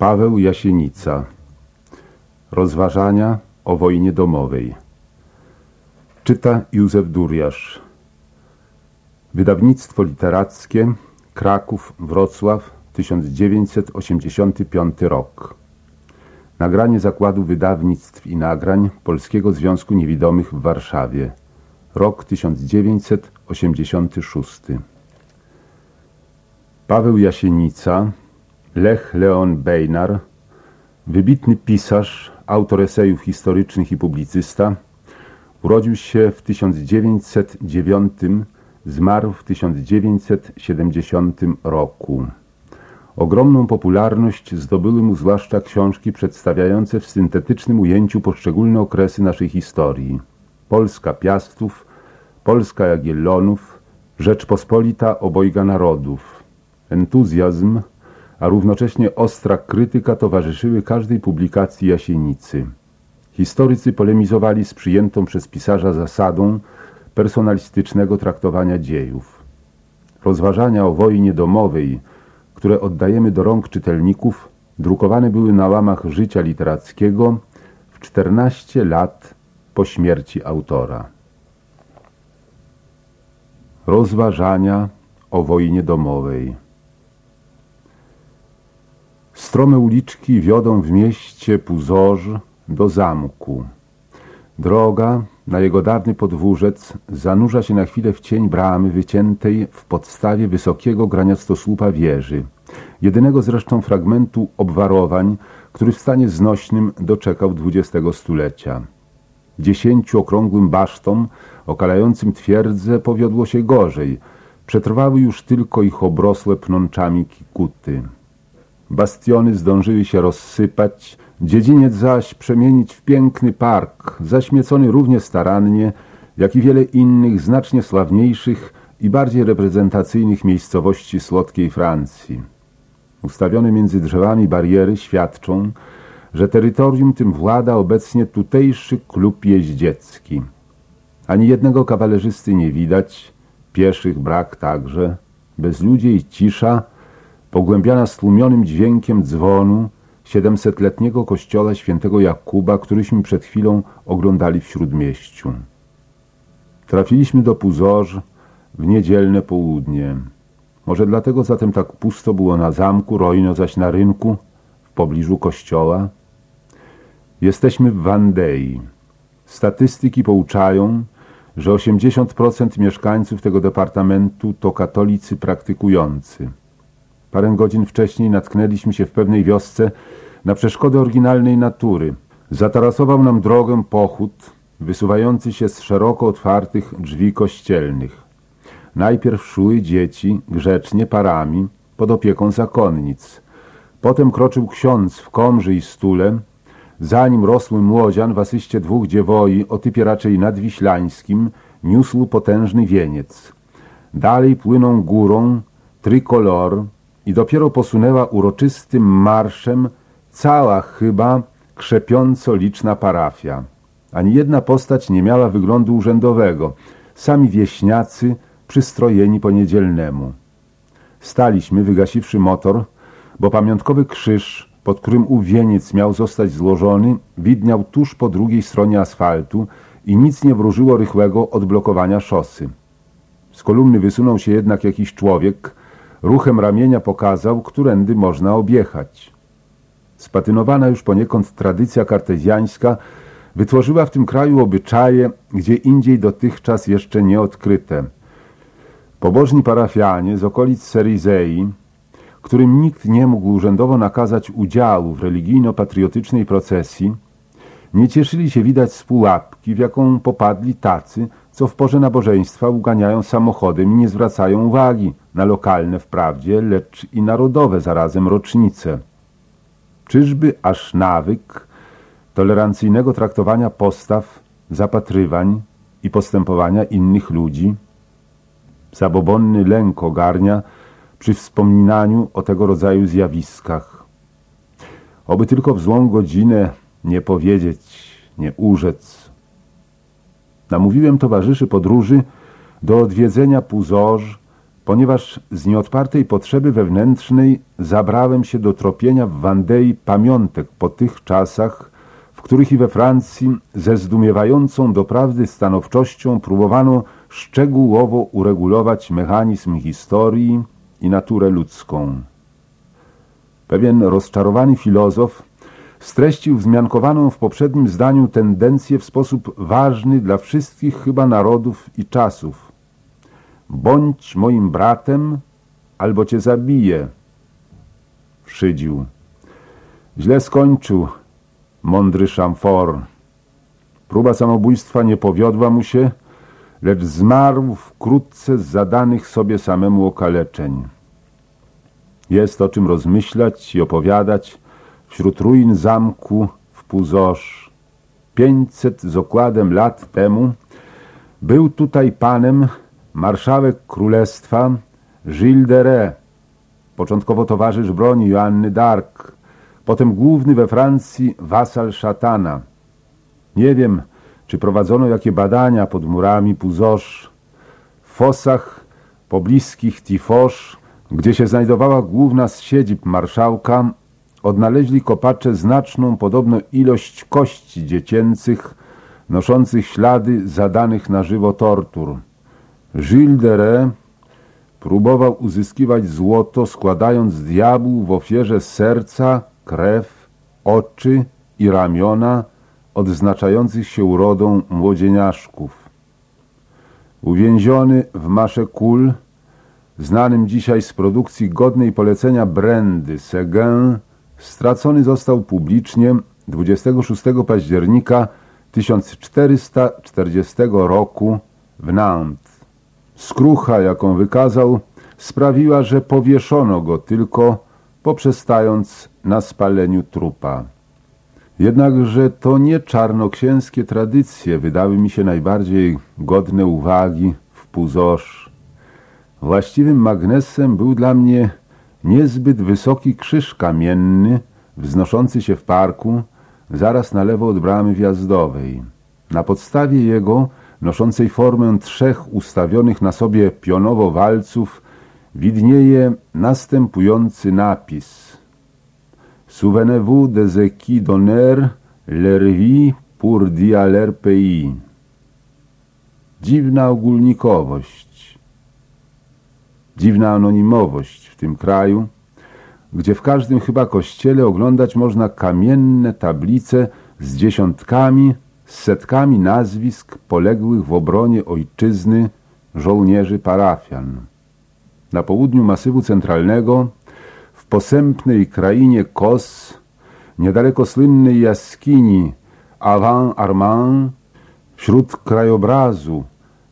Paweł Jasienica. Rozważania o wojnie domowej. Czyta Józef Duriasz. Wydawnictwo literackie Kraków, Wrocław 1985 rok. Nagranie Zakładu Wydawnictw i Nagrań Polskiego Związku Niewidomych w Warszawie. Rok 1986 Paweł Jasienica Lech Leon Bejnar, wybitny pisarz, autor esejów historycznych i publicysta, urodził się w 1909, zmarł w 1970 roku. Ogromną popularność zdobyły mu zwłaszcza książki przedstawiające w syntetycznym ujęciu poszczególne okresy naszej historii. Polska Piastów, Polska Jagiellonów, Rzeczpospolita obojga narodów. Entuzjazm, a równocześnie ostra krytyka towarzyszyły każdej publikacji Jasienicy. Historycy polemizowali z przyjętą przez pisarza zasadą personalistycznego traktowania dziejów. Rozważania o wojnie domowej, które oddajemy do rąk czytelników, drukowane były na łamach życia literackiego w 14 lat po śmierci autora. Rozważania o wojnie domowej Strome uliczki wiodą w mieście Puzorz do zamku. Droga na jego dawny podwórzec zanurza się na chwilę w cień bramy wyciętej w podstawie wysokiego graniastosłupa wieży, jedynego zresztą fragmentu obwarowań, który w stanie znośnym doczekał dwudziestego stulecia. Dziesięciu okrągłym basztom okalającym twierdzę powiodło się gorzej, przetrwały już tylko ich obrosłe pnączami kikuty. Bastiony zdążyły się rozsypać, dziedziniec zaś przemienić w piękny park, zaśmiecony równie starannie, jak i wiele innych, znacznie sławniejszych i bardziej reprezentacyjnych miejscowości słodkiej Francji. Ustawione między drzewami bariery świadczą, że terytorium tym włada obecnie tutejszy klub jeździecki. Ani jednego kawalerzysty nie widać, pieszych brak także, bez ludzie i cisza, pogłębiana stłumionym dźwiękiem dzwonu siedemsetletniego kościoła świętego Jakuba, któryśmy przed chwilą oglądali w Śródmieściu. Trafiliśmy do Puzorz w niedzielne południe. Może dlatego zatem tak pusto było na zamku, rojno zaś na rynku, w pobliżu kościoła. Jesteśmy w Wandei. Statystyki pouczają, że 80% mieszkańców tego departamentu to katolicy praktykujący. Parę godzin wcześniej natknęliśmy się w pewnej wiosce na przeszkody oryginalnej natury. Zatarasował nam drogę pochód wysuwający się z szeroko otwartych drzwi kościelnych. Najpierw szły dzieci grzecznie parami pod opieką zakonnic. Potem kroczył ksiądz w komży i stule, za nim rosły młodzian w asyście dwóch dziewoi o typie raczej nadwiślańskim niósł potężny wieniec. Dalej płyną górą trikolor, i dopiero posunęła uroczystym marszem cała chyba krzepiąco liczna parafia. Ani jedna postać nie miała wyglądu urzędowego, sami wieśniacy przystrojeni po niedzielnemu. Staliśmy, wygasiwszy motor, bo pamiątkowy krzyż, pod którym ów wieniec miał zostać złożony, widniał tuż po drugiej stronie asfaltu i nic nie wróżyło rychłego odblokowania szosy. Z kolumny wysunął się jednak jakiś człowiek, Ruchem ramienia pokazał, którędy można objechać. Spatynowana już poniekąd tradycja kartezjańska wytworzyła w tym kraju obyczaje, gdzie indziej dotychczas jeszcze nieodkryte. Pobożni parafianie z okolic Serizei, którym nikt nie mógł urzędowo nakazać udziału w religijno-patriotycznej procesji, nie cieszyli się widać z pułapki, w jaką popadli tacy, co w porze nabożeństwa uganiają samochodem i nie zwracają uwagi na lokalne wprawdzie, lecz i narodowe zarazem rocznice. Czyżby aż nawyk tolerancyjnego traktowania postaw, zapatrywań i postępowania innych ludzi? Zabobonny lęk ogarnia przy wspominaniu o tego rodzaju zjawiskach. Oby tylko w złą godzinę nie powiedzieć, nie urzec. Namówiłem towarzyszy podróży do odwiedzenia Puzorz ponieważ z nieodpartej potrzeby wewnętrznej zabrałem się do tropienia w Wandei pamiątek po tych czasach, w których i we Francji ze zdumiewającą doprawdy stanowczością próbowano szczegółowo uregulować mechanizm historii i naturę ludzką. Pewien rozczarowany filozof streścił wzmiankowaną w poprzednim zdaniu tendencję w sposób ważny dla wszystkich chyba narodów i czasów. Bądź moim bratem, albo cię zabiję. Szydził. Źle skończył, mądry szamfor. Próba samobójstwa nie powiodła mu się, lecz zmarł wkrótce z zadanych sobie samemu okaleczeń. Jest o czym rozmyślać i opowiadać wśród ruin zamku w Puzosz. Pięćset z okładem lat temu był tutaj panem marszałek królestwa Gilles de Ré, początkowo towarzysz broni Joanny d'Arc, potem główny we Francji wasal szatana. Nie wiem, czy prowadzono jakie badania pod murami Puzosz, w fosach pobliskich Tifosz, gdzie się znajdowała główna z siedzib marszałka, odnaleźli kopacze znaczną podobno ilość kości dziecięcych, noszących ślady zadanych na żywo tortur. Gilles de Ré próbował uzyskiwać złoto, składając diabłu w ofierze serca, krew, oczy i ramiona odznaczających się urodą młodzieniaszków. Uwięziony w masze kul, znanym dzisiaj z produkcji godnej polecenia brandy Seguin, stracony został publicznie 26 października 1440 roku w Nantes. Skrucha, jaką wykazał, sprawiła, że powieszono go tylko, poprzestając na spaleniu trupa. Jednakże to nie czarnoksięskie tradycje wydały mi się najbardziej godne uwagi w Puzosz. Właściwym magnesem był dla mnie niezbyt wysoki krzyż kamienny, wznoszący się w parku, zaraz na lewo od bramy wjazdowej. Na podstawie jego, noszącej formę trzech ustawionych na sobie pionowo walców, widnieje następujący napis. Souvenez-vous des équis d'honneur, leur vie pour dire leur pays. Dziwna ogólnikowość, dziwna anonimowość w tym kraju, gdzie w każdym chyba kościele oglądać można kamienne tablice z dziesiątkami, setkami nazwisk poległych w obronie ojczyzny żołnierzy parafian. Na południu masywu centralnego, w posępnej krainie Kos, niedaleko słynnej jaskini Avant-Armand, wśród krajobrazu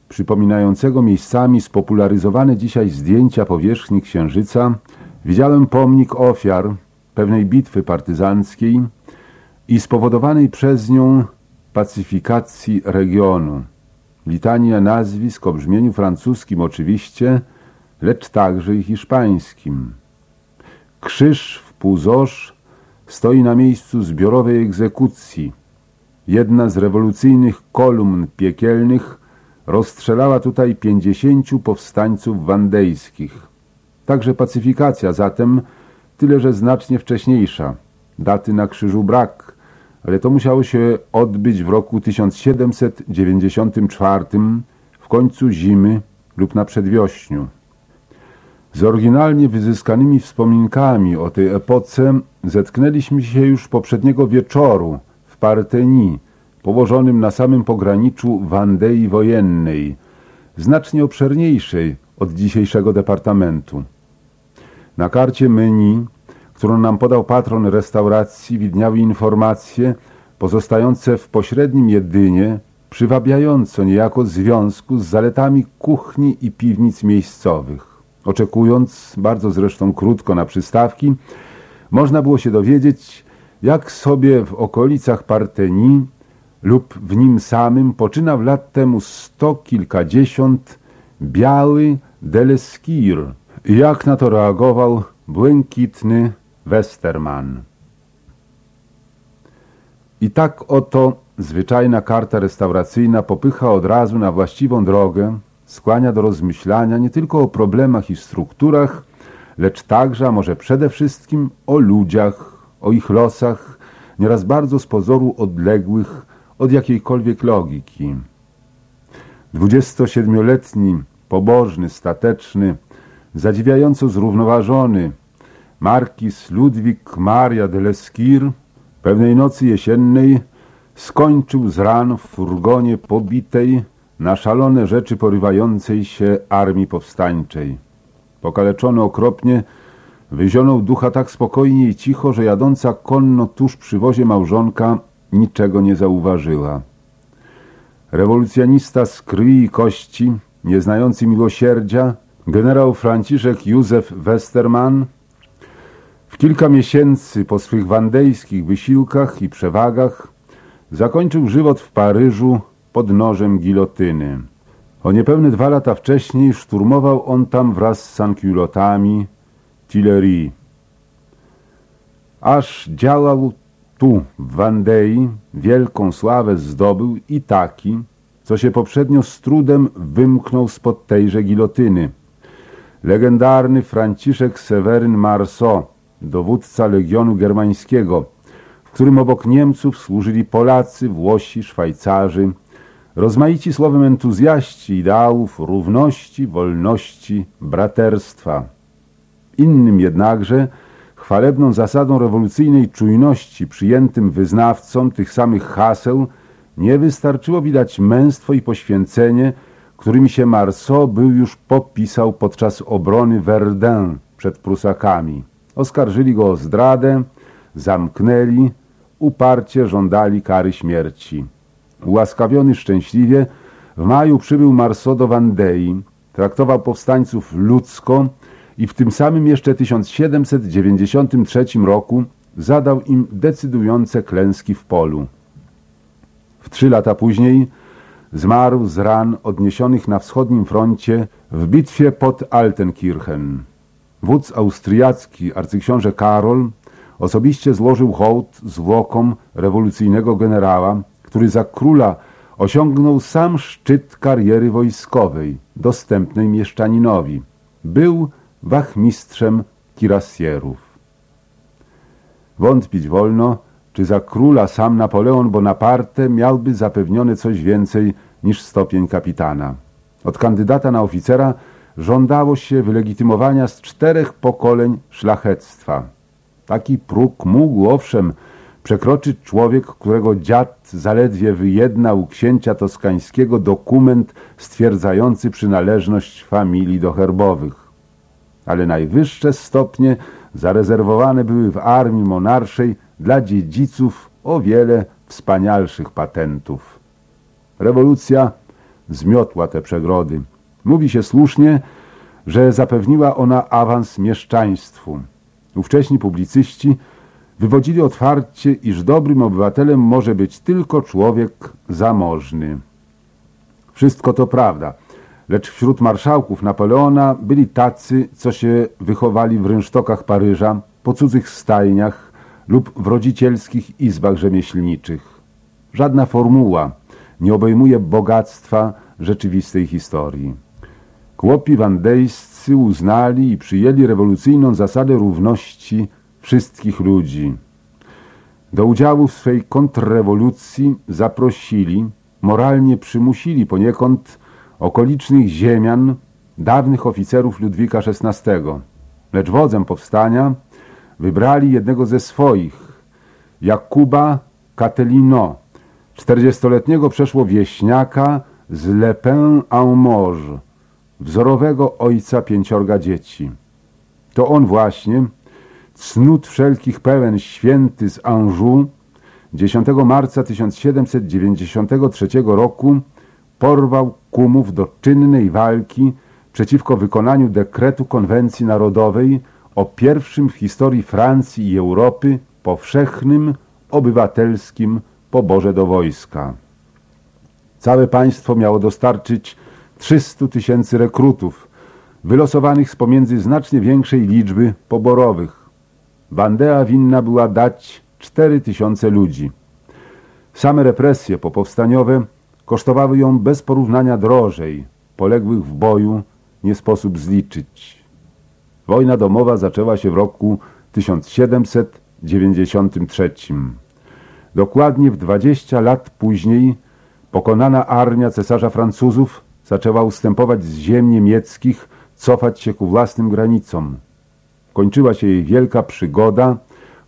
przypominającego miejscami spopularyzowane dzisiaj zdjęcia powierzchni Księżyca, widziałem pomnik ofiar pewnej bitwy partyzanckiej i spowodowanej przez nią pacyfikacji regionu. Litania nazwisk o brzmieniu francuskim oczywiście, lecz także i hiszpańskim. Krzyż w Puzosz stoi na miejscu zbiorowej egzekucji. Jedna z rewolucyjnych kolumn piekielnych rozstrzelała tutaj pięćdziesięciu powstańców wandejskich. Także pacyfikacja zatem, tyle że znacznie wcześniejsza. Daty na krzyżu brak, ale to musiało się odbyć w roku 1794, w końcu zimy lub na przedwiośniu. Z oryginalnie wyzyskanymi wspominkami o tej epoce zetknęliśmy się już poprzedniego wieczoru w Parteni, położonym na samym pograniczu Wandei wojennej, znacznie obszerniejszej od dzisiejszego departamentu. Na karcie menu, którą nam podał patron restauracji, widniały informacje pozostające w pośrednim jedynie, przywabiająco niejako związku z zaletami kuchni i piwnic miejscowych. Oczekując, bardzo zresztą krótko na przystawki, można było się dowiedzieć, jak sobie w okolicach Parteni lub w nim samym poczynał lat temu sto kilkadziesiąt biały Deleskir jak na to reagował błękitny Westerman. I tak oto zwyczajna karta restauracyjna popycha od razu na właściwą drogę, skłania do rozmyślania nie tylko o problemach i strukturach, lecz także, a może przede wszystkim o ludziach, o ich losach, nieraz bardzo z pozoru odległych od jakiejkolwiek logiki. 27-letni, pobożny, stateczny, zadziwiająco zrównoważony markiz Ludwik Maria de Leskir pewnej nocy jesiennej skończył z ran w furgonie pobitej na szalone rzeczy porywającej się armii powstańczej. Pokaleczony okropnie, wyzionął ducha tak spokojnie i cicho, że jadąca konno tuż przy wozie małżonka niczego nie zauważyła. Rewolucjonista z krwi i kości, nieznający miłosierdzia, generał Franciszek Józef Westermann w kilka miesięcy po swych wandejskich wysiłkach i przewagach zakończył żywot w Paryżu pod nożem gilotyny. O niepewne dwa lata wcześniej szturmował on tam wraz z sankulotami Tillery. Aż działał tu, w Wandei, wielką sławę zdobył i taki, co się poprzednio z trudem wymknął spod tejże gilotyny. Legendarny Franciszek Seweryn Marceau, dowódca Legionu Germańskiego, w którym obok Niemców służyli Polacy, Włosi, Szwajcarzy, rozmaici słowem entuzjaści ideałów równości, wolności, braterstwa. Innym jednakże chwalebną zasadą rewolucyjnej czujności przyjętym wyznawcom tych samych haseł nie wystarczyło widać męstwo i poświęcenie, którymi się Marceau był już popisał podczas obrony Verdun przed Prusakami. Oskarżyli go o zdradę, zamknęli, uparcie żądali kary śmierci. Ułaskawiony szczęśliwie, w maju przybył Marceau do Wandei, traktował powstańców ludzko i w tym samym jeszcze 1793 roku zadał im decydujące klęski w polu. W trzy lata później zmarł z ran odniesionych na wschodnim froncie w bitwie pod Altenkirchen. Wódz austriacki, arcyksiąże Karol, osobiście złożył hołd zwłokom rewolucyjnego generała, który za króla osiągnął sam szczyt kariery wojskowej, dostępnej mieszczaninowi. Był wachmistrzem kirasjerów. Wątpić wolno, czy za króla sam Napoleon Bonaparte miałby zapewnione coś więcej niż stopień kapitana. Od kandydata na oficera żądało się wylegitymowania z czterech pokoleń szlachectwa. Taki próg mógł, owszem, przekroczyć człowiek, którego dziad zaledwie wyjednał księcia toskańskiego dokument stwierdzający przynależność familii do herbowych. Ale najwyższe stopnie zarezerwowane były w armii monarszej dla dziedziców o wiele wspanialszych patentów. Rewolucja zmiotła te przegrody. Mówi się słusznie, że zapewniła ona awans mieszczaństwu. Ówcześni publicyści wywodzili otwarcie, iż dobrym obywatelem może być tylko człowiek zamożny. Wszystko to prawda, lecz wśród marszałków Napoleona byli tacy, co się wychowali w rynsztokach Paryża, po cudzych stajniach lub w rodzicielskich izbach rzemieślniczych. Żadna formuła nie obejmuje bogactwa rzeczywistej historii. Chłopi wandejscy uznali i przyjęli rewolucyjną zasadę równości wszystkich ludzi. Do udziału w swej kontrrewolucji zaprosili, moralnie przymusili poniekąd okolicznych ziemian, dawnych oficerów Ludwika XVI. Lecz wodzem powstania wybrali jednego ze swoich, Jakuba Catelino, czterdziestoletniego przeszło wieśniaka z Le Pen en Morge, wzorowego ojca pięciorga dzieci. To on właśnie, cnót wszelkich pełen święty z Anjou, 10 marca 1793 roku porwał kumów do czynnej walki przeciwko wykonaniu dekretu konwencji narodowej o pierwszym w historii Francji i Europy powszechnym, obywatelskim poborze do wojska. Całe państwo miało dostarczyć 300 tysięcy rekrutów, wylosowanych z pomiędzy znacznie większej liczby poborowych. Bandea winna była dać 4 tysiące ludzi. Same represje popowstaniowe kosztowały ją bez porównania drożej, poległych w boju nie sposób zliczyć. Wojna domowa zaczęła się w roku 1793. Dokładnie w 20 lat później pokonana armia cesarza Francuzów zaczęła ustępować z ziem niemieckich, cofać się ku własnym granicom. Kończyła się jej wielka przygoda,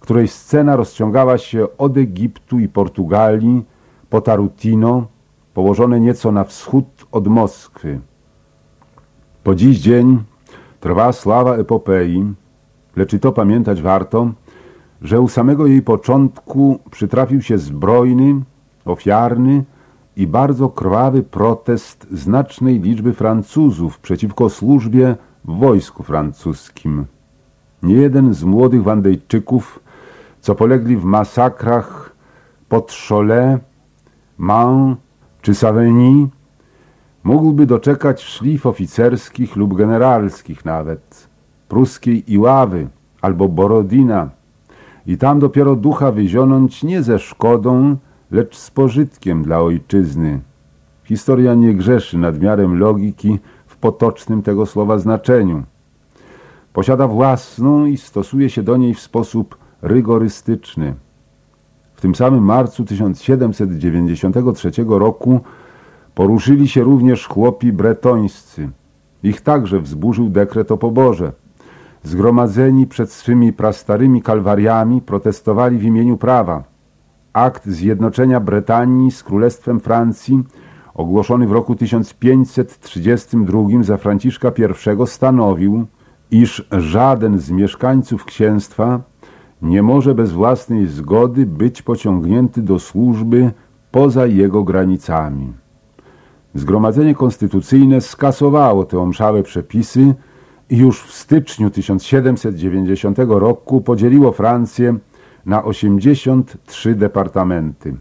której scena rozciągała się od Egiptu i Portugalii po Tarutino, położone nieco na wschód od Moskwy. Po dziś dzień trwa sława epopei, lecz i to pamiętać warto, że u samego jej początku przytrafił się zbrojny, ofiarny i bardzo krwawy protest znacznej liczby Francuzów przeciwko służbie w wojsku francuskim. Nie jeden z młodych Wandejczyków, co polegli w masakrach pod Cholet, Mans czy Savigny, mógłby doczekać szlif oficerskich lub generalskich nawet, pruskiej Iławy albo Borodina i tam dopiero ducha wyzionąć nie ze szkodą, lecz z pożytkiem dla ojczyzny. Historia nie grzeszy nadmiarem logiki w potocznym tego słowa znaczeniu. Posiada własną i stosuje się do niej w sposób rygorystyczny. W tym samym marcu 1793 roku poruszyli się również chłopi bretońscy. Ich także wzburzył dekret o poborze. Zgromadzeni przed swymi prastarymi kalwariami protestowali w imieniu prawa. Akt zjednoczenia Bretanii z Królestwem Francji ogłoszony w roku 1532 za Franciszka I stanowił, iż żaden z mieszkańców księstwa nie może bez własnej zgody być pociągnięty do służby poza jego granicami. Zgromadzenie Konstytucyjne skasowało te omszałe przepisy i już w styczniu 1790 roku podzieliło Francję na 83 departamenty.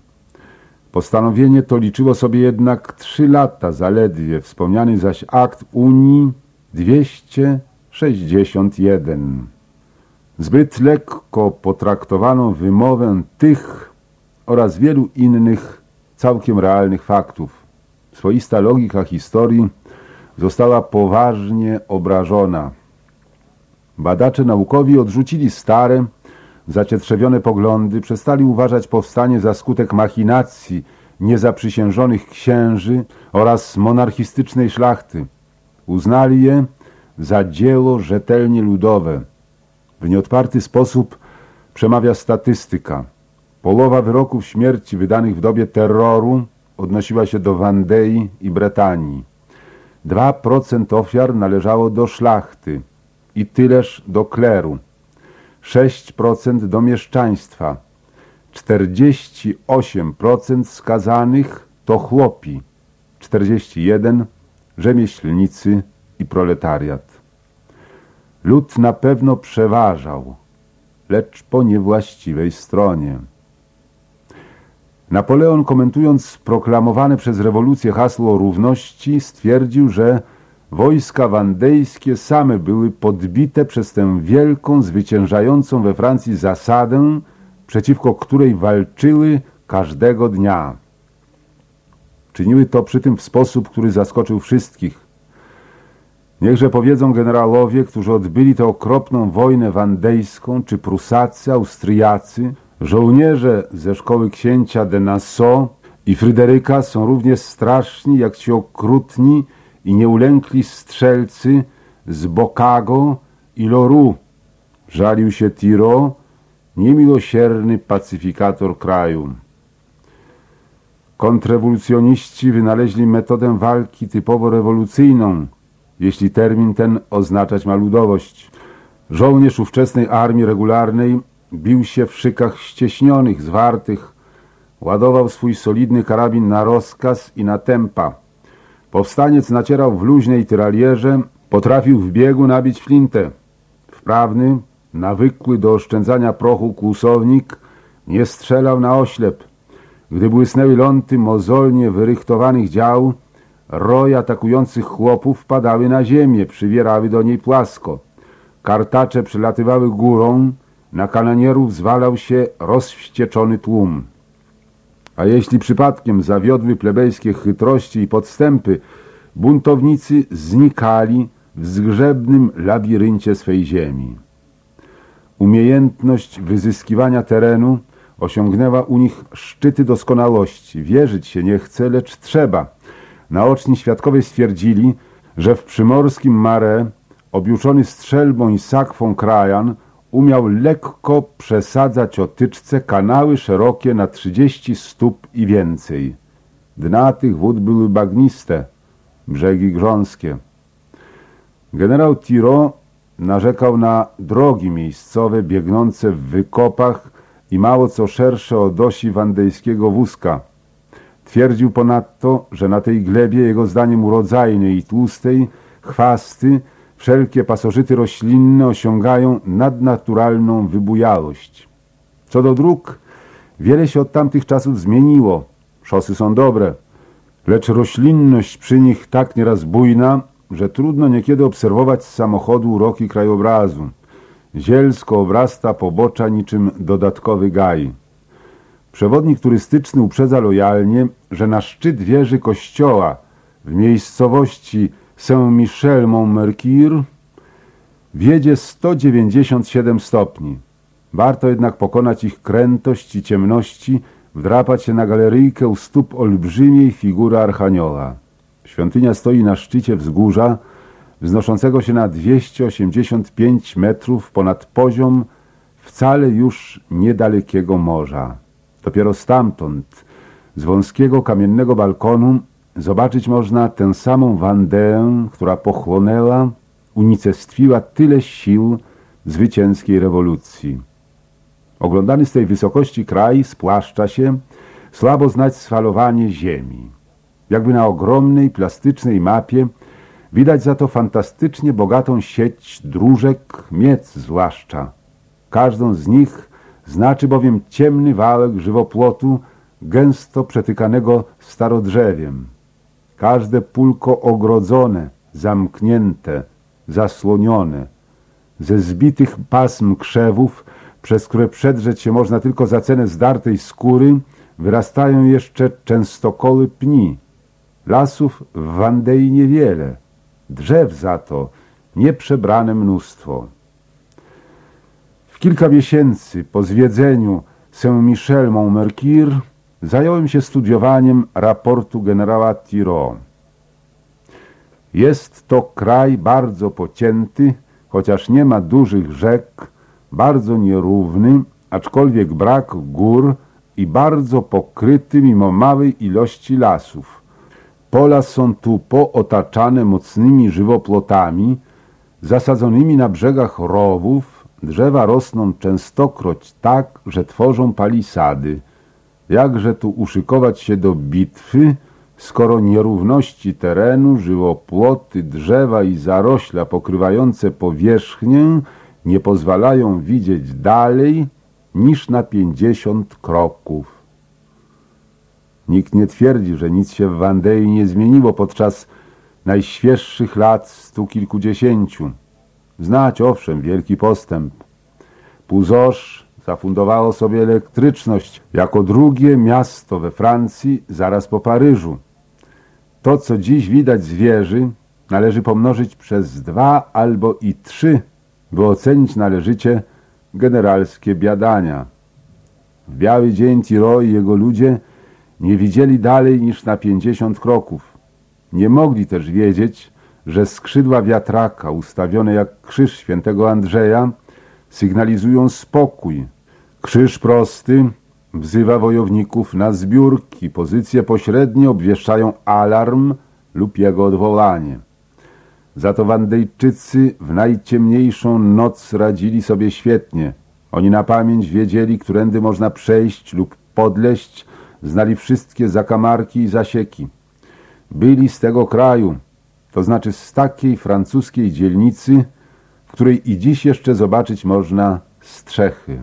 Postanowienie to liczyło sobie jednak trzy lata zaledwie, wspomniany zaś akt Unii 261. Zbyt lekko potraktowano wymowę tych oraz wielu innych całkiem realnych faktów. Swoista logika historii została poważnie obrażona. Badacze naukowi odrzucili stare, zacietrzewione poglądy, przestali uważać powstanie za skutek machinacji niezaprzysiężonych księży oraz monarchistycznej szlachty. Uznali je za dzieło rzetelnie ludowe. W nieodparty sposób przemawia statystyka. Połowa wyroków śmierci wydanych w dobie terroru odnosiła się do Wandei i Bretanii. 2% ofiar należało do szlachty i tyleż do kleru. 6% do mieszczaństwa. 48% skazanych to chłopi. 41% rzemieślnicy i proletariat. Lud na pewno przeważał, lecz po niewłaściwej stronie. Napoleon komentując proklamowane przez rewolucję hasło równości stwierdził, że wojska wandejskie same były podbite przez tę wielką, zwyciężającą we Francji zasadę, przeciwko której walczyły każdego dnia. Czyniły to przy tym w sposób, który zaskoczył wszystkich. Niechże powiedzą generałowie, którzy odbyli tę okropną wojnę wandejską, czy Prusacy, Austriacy, Żołnierze ze szkoły księcia de Nassau i Fryderyka są równie straszni jak ci okrutni i nieulękli strzelcy z Bokago i Loru. Żalił się Tiro, niemiłosierny pacyfikator kraju. Kontrrewolucjoniści wynaleźli metodę walki typowo rewolucyjną, jeśli termin ten oznaczać ma ludowość. Żołnierz ówczesnej armii regularnej bił się w szykach ścieśnionych, zwartych, ładował swój solidny karabin na rozkaz i na tempa. Powstaniec nacierał w luźnej tyralierze, potrafił w biegu nabić flintę. Wprawny, nawykły do oszczędzania prochu kłusownik nie strzelał na oślep. Gdy błysnęły ląty mozolnie wyrychtowanych dział, roje atakujących chłopów padały na ziemię, przywierały do niej płasko. Kartacze przelatywały górą, na kanonierów zwalał się rozwścieczony tłum. A jeśli przypadkiem zawiodły plebejskie chytrości i podstępy, buntownicy znikali w zgrzebnym labiryncie swej ziemi. Umiejętność wyzyskiwania terenu osiągnęła u nich szczyty doskonałości. Wierzyć się nie chce, lecz trzeba. Naoczni świadkowie stwierdzili, że w przymorskim Mare, objuczony strzelbą i sakwą krajan, umiał lekko przesadzać o tyczce kanały szerokie na 30 stóp i więcej. Dna tych wód były bagniste, brzegi grząskie. Generał Tiro narzekał na drogi miejscowe biegnące w wykopach i mało co szersze od osi wandejskiego wózka. Twierdził ponadto, że na tej glebie jego zdaniem urodzajnej i tłustej chwasty wszelkie pasożyty roślinne osiągają nadnaturalną wybujałość. Co do dróg, wiele się od tamtych czasów zmieniło. Szosy są dobre, lecz roślinność przy nich tak nieraz bujna, że trudno niekiedy obserwować z samochodu uroki krajobrazu. Zielsko obrasta pobocza niczym dodatkowy gaj. Przewodnik turystyczny uprzedza lojalnie, że na szczyt wieży kościoła w miejscowości Saint-Michel-Montmercure wiedzie 197 stopni. Warto jednak pokonać ich krętość i ciemności, wdrapać się na galeryjkę u stóp olbrzymiej figury Archanioła. Świątynia stoi na szczycie wzgórza, wznoszącego się na 285 metrów ponad poziom wcale już niedalekiego morza. Dopiero stamtąd, z wąskiego kamiennego balkonu, zobaczyć można tę samą Wandę, która pochłonęła, unicestwiła tyle sił zwycięskiej rewolucji. Oglądany z tej wysokości kraj spłaszcza się, słabo znać sfalowanie ziemi. Jakby na ogromnej, plastycznej mapie widać za to fantastycznie bogatą sieć dróżek, miec zwłaszcza. Każdą z nich znaczy bowiem ciemny wałek żywopłotu, gęsto przetykanego starodrzewiem. Każde pulko ogrodzone, zamknięte, zasłonione, ze zbitych pasm krzewów, przez które przedrzeć się można tylko za cenę zdartej skóry, wyrastają jeszcze częstokoły pni. Lasów w Wandei niewiele, drzew za to nieprzebrane mnóstwo. W kilka miesięcy po zwiedzeniu Saint-Michel-Montmercure zająłem się studiowaniem raportu generała Tiro. Jest to kraj bardzo pocięty, chociaż nie ma dużych rzek, bardzo nierówny, aczkolwiek brak gór i bardzo pokryty mimo małej ilości lasów. Pola są tu pootaczane mocnymi żywoplotami, zasadzonymi na brzegach rowów, drzewa rosną częstokroć tak, że tworzą palisady. Jakże tu uszykować się do bitwy, skoro nierówności terenu, żyłopłoty, drzewa i zarośla pokrywające powierzchnię nie pozwalają widzieć dalej niż na pięćdziesiąt kroków. Nikt nie twierdzi, że nic się w Wandei nie zmieniło podczas najświeższych lat stu kilkudziesięciu. Znać owszem wielki postęp. Puzosz zafundowało sobie elektryczność jako drugie miasto we Francji zaraz po Paryżu. To, co dziś widać z wieży, należy pomnożyć przez dwa albo i trzy, by ocenić należycie generalskie biadania. W biały dzień Tiro i jego ludzie nie widzieli dalej niż na pięćdziesiąt kroków. Nie mogli też wiedzieć, że skrzydła wiatraka, ustawione jak krzyż świętego Andrzeja, sygnalizują spokój. Krzyż prosty wzywa wojowników na zbiórki, pozycje pośrednie obwieszczają alarm lub jego odwołanie. Za to Wandejczycy w najciemniejszą noc radzili sobie świetnie. Oni na pamięć wiedzieli, którędy można przejść lub podleść, znali wszystkie zakamarki i zasieki. Byli z tego kraju, to znaczy z takiej francuskiej dzielnicy, w której i dziś jeszcze zobaczyć można strzechy.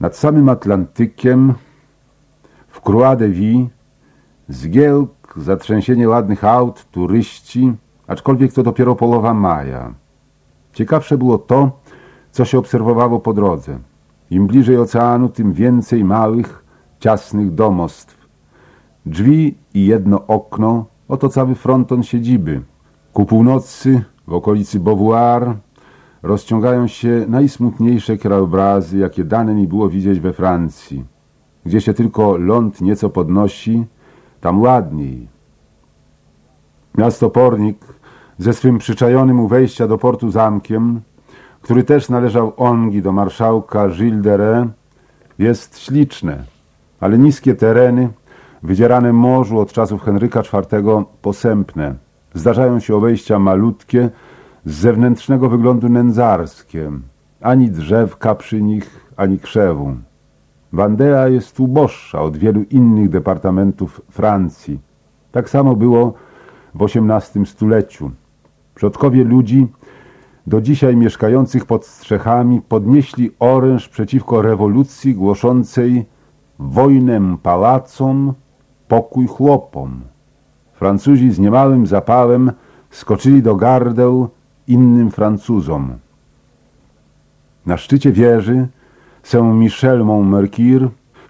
Nad samym Atlantykiem, w Croix de Vie, zgiełk, zatrzęsienie ładnych aut, turyści, aczkolwiek to dopiero połowa maja. Ciekawsze było to, co się obserwowało po drodze. Im bliżej oceanu, tym więcej małych, ciasnych domostw. Drzwi i jedno okno, Oto cały fronton siedziby. Ku północy, w okolicy Beauvoir, rozciągają się najsmutniejsze krajobrazy, jakie dane mi było widzieć we Francji. Gdzie się tylko ląd nieco podnosi, tam ładniej. Miasto Pornik ze swym przyczajonym u wejścia do portu zamkiem, który też należał ongi do marszałka Gilles de jest śliczne, ale niskie tereny, wydzierane morzu od czasów Henryka IV posępne. Zdarzają się obejścia malutkie, z zewnętrznego wyglądu nędzarskie. Ani drzewka przy nich, ani krzewu. Vandea jest uboższa od wielu innych departamentów Francji. Tak samo było w XVIII stuleciu. Przodkowie ludzi, do dzisiaj mieszkających pod strzechami, podnieśli oręż przeciwko rewolucji głoszącej wojnę pałacom, pokój chłopom. Francuzi z niemałym zapałem skoczyli do gardeł innym Francuzom. Na szczycie wieży Saint-Michel Montmercure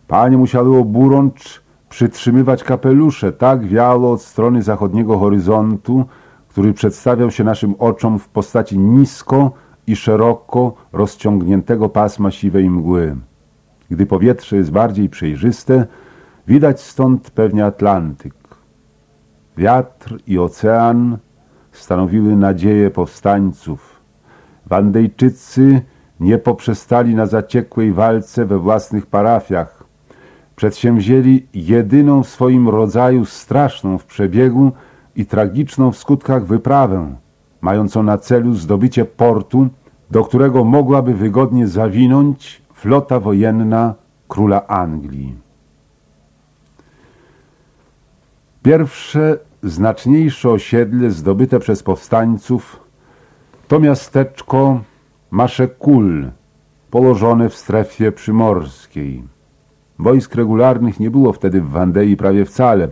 panie musiały oburącz przytrzymywać kapelusze, tak wiało od strony zachodniego horyzontu, który przedstawiał się naszym oczom w postaci nisko i szeroko rozciągniętego pasma siwej mgły. Gdy powietrze jest bardziej przejrzyste, widać stąd pewnie Atlantyk. Wiatr i ocean stanowiły nadzieję powstańców. Wandejczycy nie poprzestali na zaciekłej walce we własnych parafiach. Przedsięwzięli jedyną w swoim rodzaju straszną w przebiegu i tragiczną w skutkach wyprawę, mającą na celu zdobycie portu, do którego mogłaby wygodnie zawinąć flota wojenna króla Anglii. Pierwsze znaczniejsze osiedle zdobyte przez powstańców to miasteczko Maszekul, położone w strefie przymorskiej. Wojsk regularnych nie było wtedy w Wandei prawie wcale.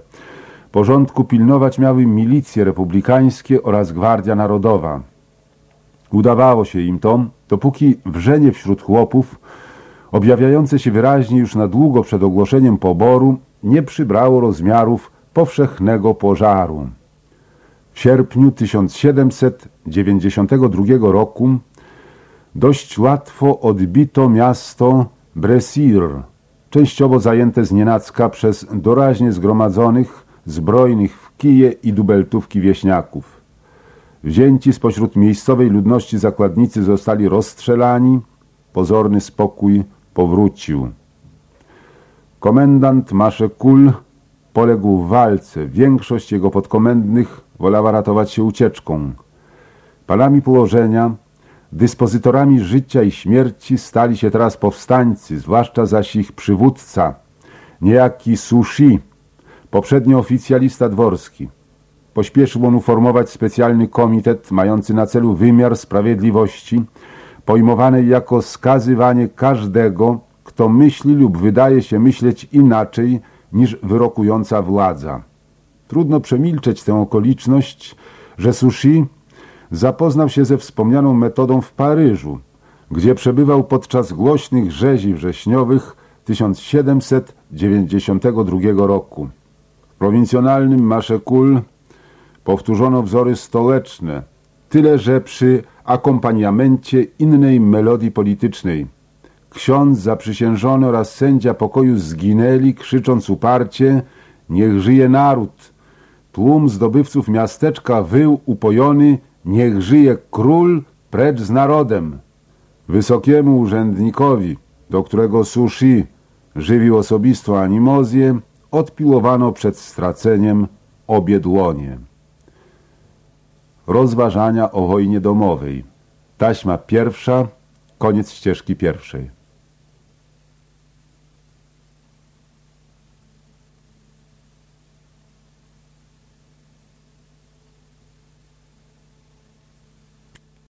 Porządku pilnować miały milicje republikańskie oraz Gwardia Narodowa. Udawało się im to, dopóki wrzenie wśród chłopów, objawiające się wyraźnie już na długo przed ogłoszeniem poboru, nie przybrało rozmiarów powszechnego pożaru. W sierpniu 1792 roku dość łatwo odbito miasto Bresir, częściowo zajęte znienacka przez doraźnie zgromadzonych, zbrojnych w kije i dubeltówki wieśniaków. Wzięci spośród miejscowej ludności zakładnicy zostali rozstrzelani, pozorny spokój powrócił. Komendant Maszekul Poległ w walce. Większość jego podkomendnych wolała ratować się ucieczką. Palami położenia, dyspozytorami życia i śmierci stali się teraz powstańcy, zwłaszcza zaś ich przywódca, niejaki Sushi, poprzednio oficjalista dworski. Pośpieszył on uformować specjalny komitet mający na celu wymiar sprawiedliwości, pojmowanej jako skazywanie każdego, kto myśli lub wydaje się myśleć inaczej niż wyrokująca władza. Trudno przemilczeć tę okoliczność, że Sushi zapoznał się ze wspomnianą metodą w Paryżu, gdzie przebywał podczas głośnych rzezi wrześniowych 1792 roku. W prowincjonalnym Maszekul powtórzono wzory stoleczne, tyle że przy akompaniamencie innej melodii politycznej – Ksiądz zaprzysiężony oraz sędzia pokoju zginęli, krzycząc uparcie Niech żyje naród! Tłum zdobywców miasteczka wył upojony Niech żyje król, precz z narodem! Wysokiemu urzędnikowi, do którego Sushi żywił osobistą animozję, odpiłowano przed straceniem obie dłonie. Rozważania o wojnie domowej. Taśma pierwsza, koniec ścieżki pierwszej.